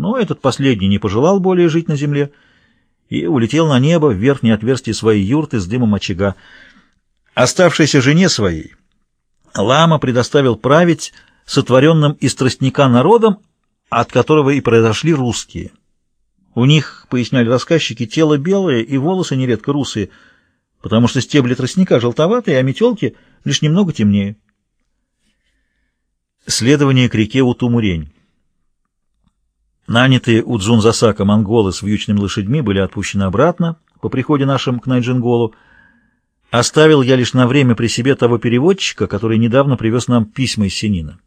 Но этот последний не пожелал более жить на земле и улетел на небо в верхнее отверстие своей юрты с дымом очага. Оставшейся жене своей Лама предоставил править сотворенным из тростника народом, от которого и произошли русские. У них, поясняли рассказчики, тело белое и волосы нередко русые, потому что стебли тростника желтоватые, а метелки лишь немного темнее. Следование к реке Утумурень. Нанятые у Джунзасака монголы с вьючными лошадьми были отпущены обратно по приходе нашим к Найджинголу. Оставил я лишь на время при себе того переводчика, который недавно привез нам письма из Синина.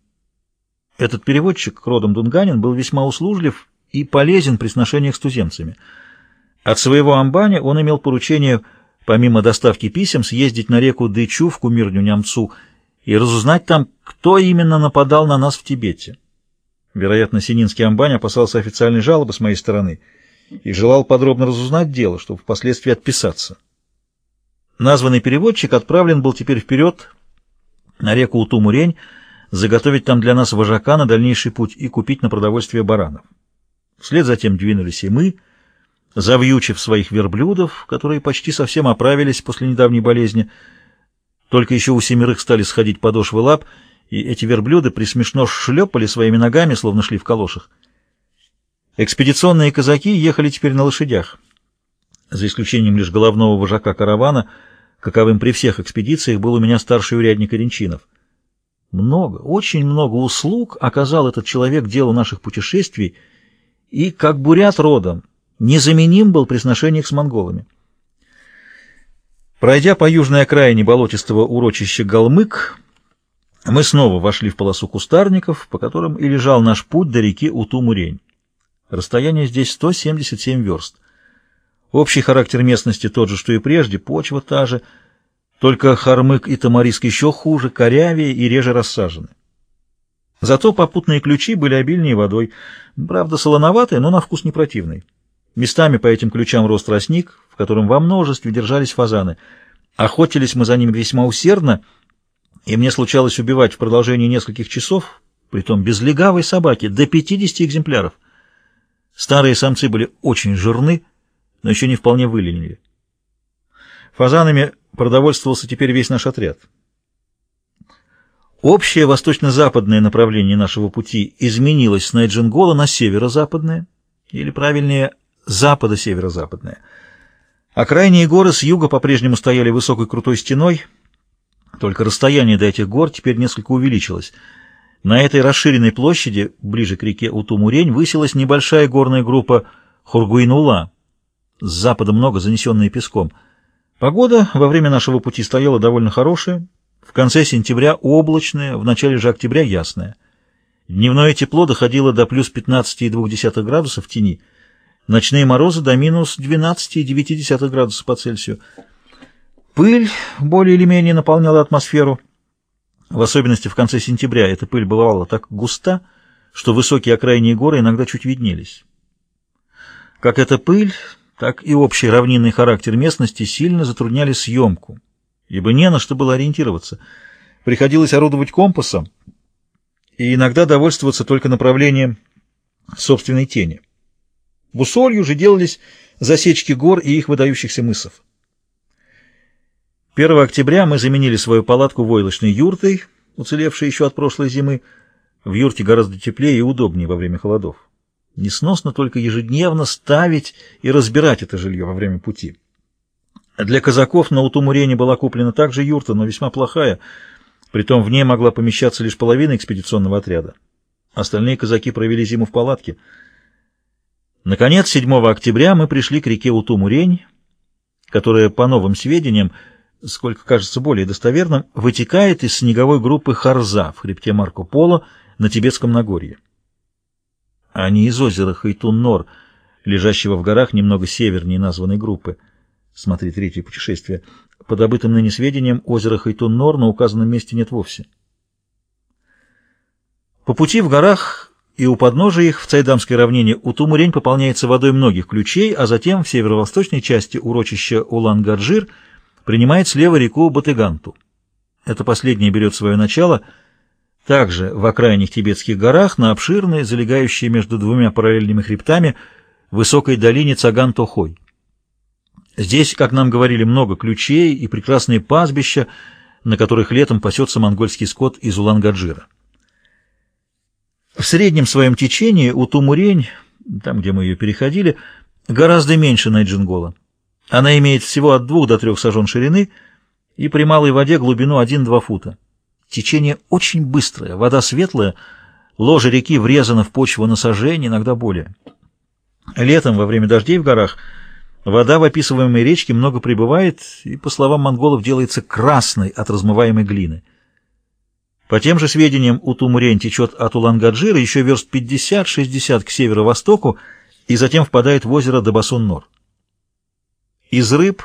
Этот переводчик, родом Дунганин, был весьма услужлив и полезен при сношениях с туземцами. От своего амбаня он имел поручение, помимо доставки писем, съездить на реку Дычу в кумирню Нямцу и разузнать там, кто именно нападал на нас в Тибете. Вероятно, Сининский амбань опасался официальной жалобы с моей стороны и желал подробно разузнать дело, чтобы впоследствии отписаться. Названный переводчик отправлен был теперь вперед на реку Утумурень, заготовить там для нас вожака на дальнейший путь и купить на продовольствие баранов. Вслед затем двинулись и мы, завьючив своих верблюдов, которые почти совсем оправились после недавней болезни. Только еще у семерых стали сходить подошвы лап, и эти верблюды присмешно шлепали своими ногами, словно шли в калошах. Экспедиционные казаки ехали теперь на лошадях. За исключением лишь головного вожака каравана, каковым при всех экспедициях был у меня старший урядник Оренчинов. Много, очень много услуг оказал этот человек делу наших путешествий, и, как бурят родом, незаменим был при сношениях с монголами. Пройдя по южной окраине болотистого урочища Галмык, мы снова вошли в полосу кустарников, по которым и лежал наш путь до реки Утумурень. Расстояние здесь 177 верст. Общий характер местности тот же, что и прежде, почва та же, только Хармык и Тамариск еще хуже, корявее и реже рассажены. Зато попутные ключи были обильнее водой, правда солоноватые, но на вкус не противный. Местами по этим ключам рос тростник, в котором во множестве держались фазаны. Охотились мы за ними весьма усердно — и мне случалось убивать в продолжении нескольких часов, притом без легавой собаки, до 50 экземпляров. Старые самцы были очень жирны, но еще не вполне выленили. Фазанами продовольствовался теперь весь наш отряд. Общее восточно-западное направление нашего пути изменилось с Найджингола на северо-западное, или, правильнее, западо-северо-западное. Окраинные горы с юга по-прежнему стояли высокой крутой стеной — только расстояние до этих гор теперь несколько увеличилось. На этой расширенной площади, ближе к реке Утумурень, высилась небольшая горная группа Хургуинула, с запада много занесенная песком. Погода во время нашего пути стояла довольно хорошая, в конце сентября облачная, в начале же октября ясная. Дневное тепло доходило до плюс 15,2 градусов в тени, ночные морозы до минус 12,9 градусов по Цельсию. Пыль более или менее наполняла атмосферу. В особенности в конце сентября эта пыль бывала так густа, что высокие окраинные горы иногда чуть виднелись. Как эта пыль, так и общий равнинный характер местности сильно затрудняли съемку, ибо не на что было ориентироваться. Приходилось орудовать компасом и иногда довольствоваться только направлением собственной тени. Бусолью же делались засечки гор и их выдающихся мысов. 1 октября мы заменили свою палатку войлочной юртой, уцелевшей еще от прошлой зимы. В юрте гораздо теплее и удобнее во время холодов. Несносно только ежедневно ставить и разбирать это жилье во время пути. Для казаков на Утумурене была куплена также юрта, но весьма плохая, притом в ней могла помещаться лишь половина экспедиционного отряда. Остальные казаки провели зиму в палатке. Наконец, 7 октября мы пришли к реке Утумурень, которая, по новым сведениям, сколько кажется более достоверным, вытекает из снеговой группы Харза в хребте Марко Поло на Тибетском Нагорье, а не из озера Хайтун-Нор, лежащего в горах немного севернее названной группы. Смотри третье путешествие. По добытым ныне сведениям, озера Хайтун-Нор на указанном месте нет вовсе. По пути в горах и у подножия их в Цайдамской равнине Утумурень пополняется водой многих ключей, а затем в северо-восточной части урочища Улан-Гаджир принимает слева реку Батыганту. Это последнее берет свое начало Также в окраинных тибетских горах, на обширной, залегающей между двумя параллельными хребтами, высокой долине Цаган-Тохой. Здесь, как нам говорили, много ключей и прекрасные пастбища, на которых летом пасется монгольский скот из Улан-Гаджира. В среднем своем течении у Тумурень, там, где мы ее переходили, гораздо меньше Найджингола. Она имеет всего от двух до трех сажен ширины и при малой воде глубину 1-2 фута. Течение очень быстрое, вода светлая, ложе реки врезано в почву на сажень, иногда более. Летом, во время дождей в горах, вода в описываемой речке много прибывает и, по словам монголов, делается красной от размываемой глины. По тем же сведениям, у Тумурень течет от Улан-Гаджира еще верст 50-60 к северо-востоку и затем впадает в озеро Дабасун-Нор. Из рыб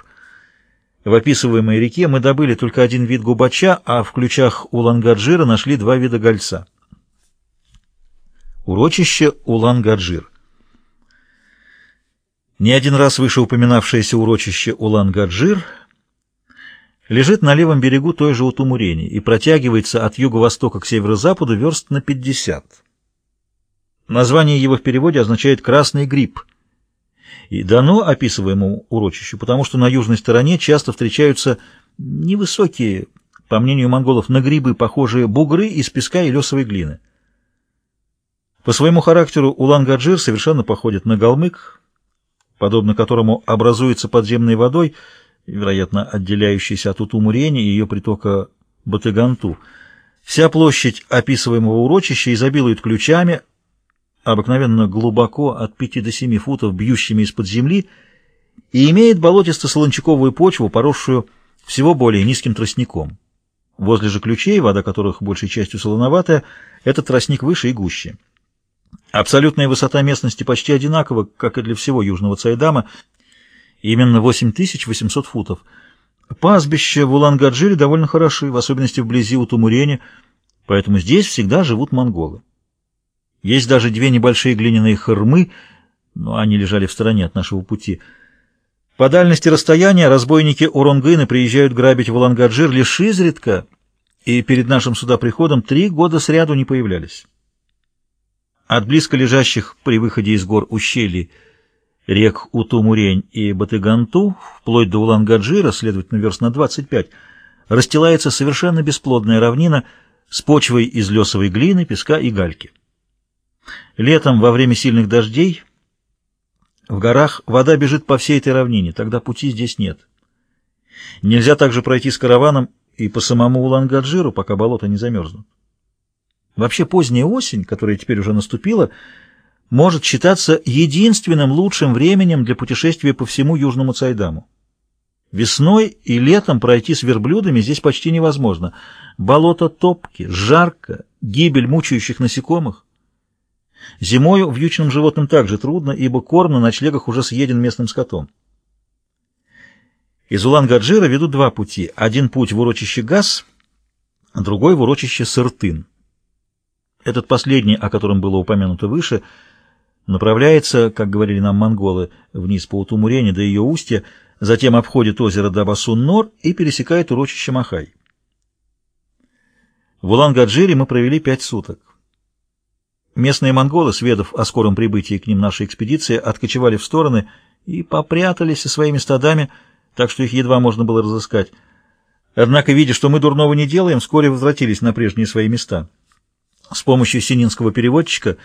в описываемой реке мы добыли только один вид губача, а в ключах Улан-Гаджира нашли два вида гольца. Урочище Улан-Гаджир Не один раз выше упоминавшееся урочище Улан-Гаджир лежит на левом берегу той же Утумурени и протягивается от юго-востока к северо-западу верст на 50. Название его в переводе означает «красный гриб», и дано описываемому урочищу, потому что на южной стороне часто встречаются невысокие, по мнению монголов, на грибы похожие бугры из песка и лесовой глины. По своему характеру Улан-Гаджир совершенно походит на Галмык, подобно которому образуется подземной водой, вероятно, отделяющейся от Утумурени и ее притока Батыганту. Вся площадь описываемого урочища изобилует ключами, обыкновенно глубоко от 5 до 7 футов, бьющими из-под земли, и имеет болотисто-солончаковую почву, поросшую всего более низким тростником. Возле же ключей, вода которых большей частью солоноватая, этот тростник выше и гуще. Абсолютная высота местности почти одинакова, как и для всего Южного Цайдама, именно 8800 футов. Пастбища в Улан-Гаджире довольно хороши, в особенности вблизи у Тумурени, поэтому здесь всегда живут монголы. Есть даже две небольшие глиняные хормы, но они лежали в стороне от нашего пути. По дальности расстояния разбойники Уронгына приезжают грабить Валангаджир лишь изредка, и перед нашим сюда приходом три года сряду не появлялись. От близко лежащих при выходе из гор ущелий рек Утумурень и Батыганту, вплоть до Улан-Гаджира, следовательно, верст на 25, расстилается совершенно бесплодная равнина с почвой из лесовой глины, песка и гальки. Летом, во время сильных дождей, в горах вода бежит по всей этой равнине, тогда пути здесь нет. Нельзя также пройти с караваном и по самому Улан-Гаджиру, пока болота не замерзнут. Вообще поздняя осень, которая теперь уже наступила, может считаться единственным лучшим временем для путешествия по всему Южному Цайдаму. Весной и летом пройти с верблюдами здесь почти невозможно. Болото топки, жарко, гибель мучающих насекомых. Зимою вьючным животным также трудно, ибо корм на ночлегах уже съеден местным скотом. Из Улан-Гаджира ведут два пути. Один путь в урочище Газ, другой в урочище Сыртын. Этот последний, о котором было упомянуто выше, направляется, как говорили нам монголы, вниз по Утумурене до ее устья, затем обходит озеро Дабасун-Нор и пересекает урочище Махай. В Улан-Гаджире мы провели пять суток. Местные монголы, сведав о скором прибытии к ним нашей экспедиции, откочевали в стороны и попрятались со своими стадами, так что их едва можно было разыскать. Однако, видя, что мы дурного не делаем, вскоре возвратились на прежние свои места. С помощью сининского переводчика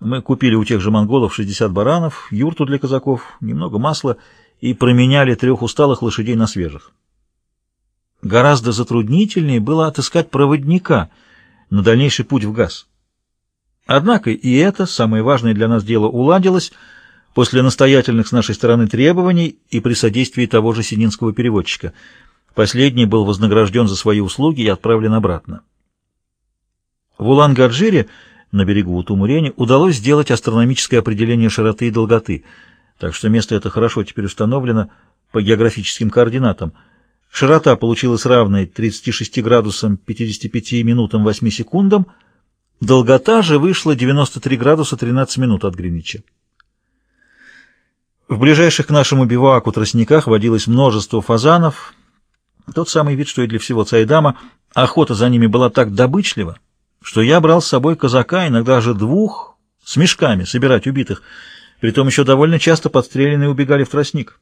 мы купили у тех же монголов 60 баранов, юрту для казаков, немного масла и променяли трех усталых лошадей на свежих. Гораздо затруднительнее было отыскать проводника на дальнейший путь в газ. Однако и это, самое важное для нас дело, уладилось после настоятельных с нашей стороны требований и при содействии того же сининского переводчика. Последний был вознагражден за свои услуги и отправлен обратно. В Улан-Гаджире, на берегу Утумурени, удалось сделать астрономическое определение широты и долготы, так что место это хорошо теперь установлено по географическим координатам. Широта получилась равной 36 градусам 55 минутам 8 секундам, Долгота же вышла 93 градуса 13 минут от Гринвича. В ближайших к нашему биваку тростниках водилось множество фазанов, тот самый вид, что и для всего Цайдама. Охота за ними была так добычлива, что я брал с собой казака, иногда же двух, с мешками собирать убитых, притом еще довольно часто подстреленные убегали в тростник.